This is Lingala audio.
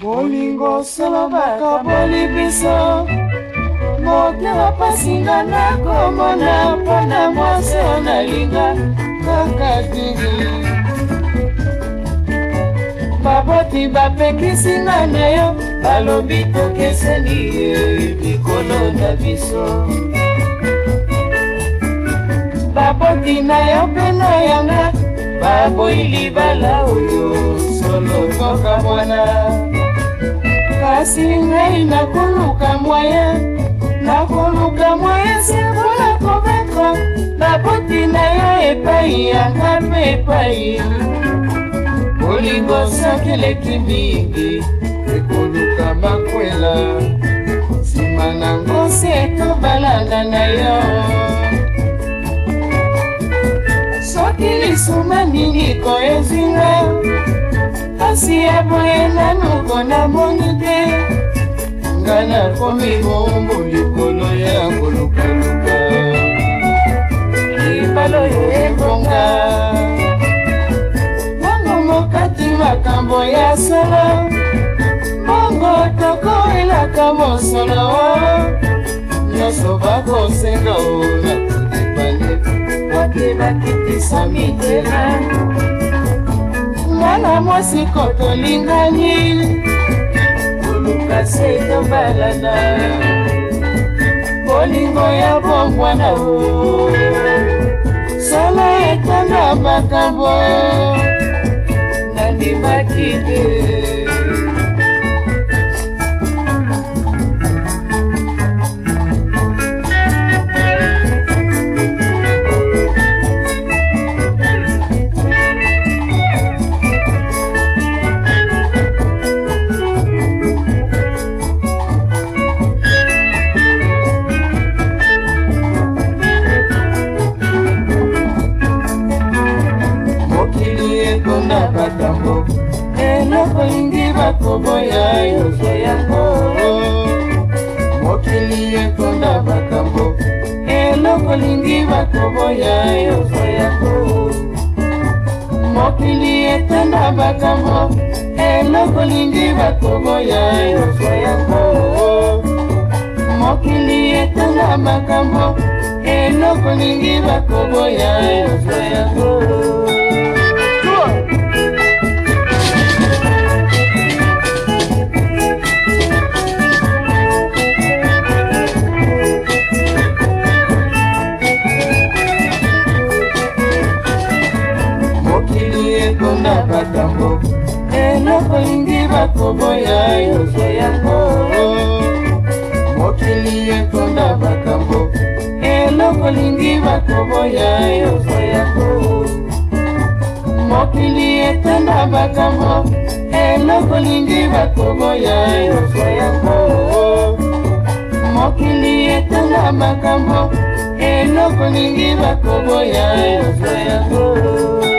bolingo solobaka bolibiso motema pasinga nakomona mpona mwasi oyo nalinga kaka dini baboti bapekisinga na yo balobi tokeseni likolo na biso baboti na yo mpe na yanga baboyi libala oyo solo koka mwana kasi ngai nakoluka mwaye nakoluka mwaye sirkola kovetre naboti na yo epai yanga mpe epai bolingo soki eleki mingi ekoluka makwela nsima na ngosi etobalanga na yo soki lisuma mingi koyezinga kasi ya boye nanuko na mo akomi mombu likolo ya kolukaluka libalo yo ebonga bongo mokati makambo ya sala bongo tokoyelaka mosolo nyonso bakosenga o na kutibale oke bakitisa mitela ngana mwasi kotolingani yo balana bolingo ya bongwana o sala etanda makambo nandimaki te banda bakambo eloko lingi bakoboya nyonso yango mokili ekonda bakambo eloko lingi bakoboya nyonso yango mokili etanda bakambo eloko lingi bakoboya nyonso yango mokili etanda makambo eloko lingi bakoboya nyonso yango moko ya yonso yango mokili ekonda bakambo eloko lingi bakoboya yonso yango mokili ekonda bakambo eloko lingi bakoboya yonso yango mokili ekonda bakambo eloko lingi bakoboya yonso yango